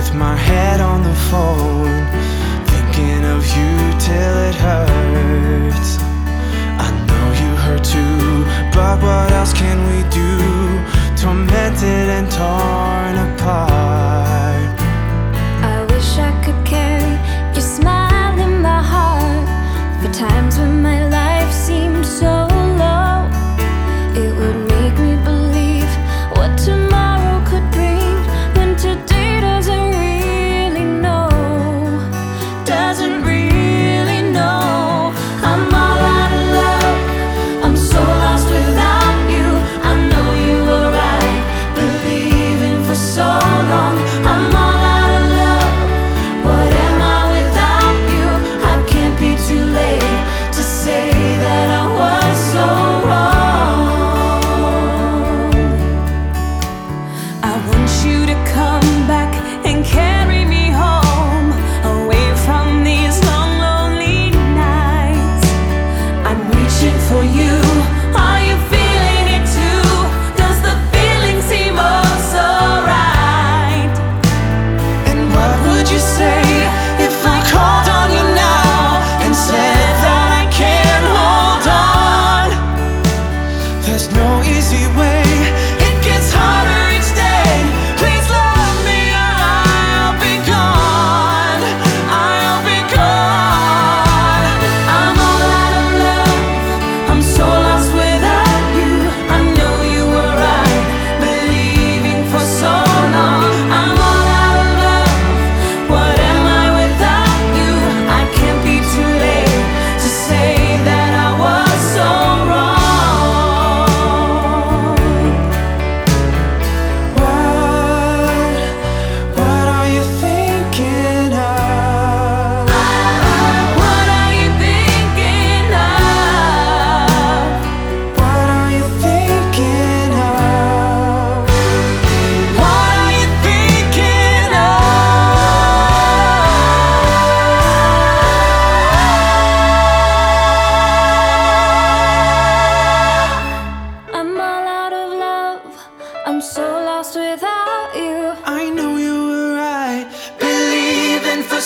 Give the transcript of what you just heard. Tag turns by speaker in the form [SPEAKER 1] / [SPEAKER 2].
[SPEAKER 1] with my head on the phone, thinking of you till it hurts. easy way.
[SPEAKER 2] I'm so lost without you.
[SPEAKER 1] I know you were right, believing for.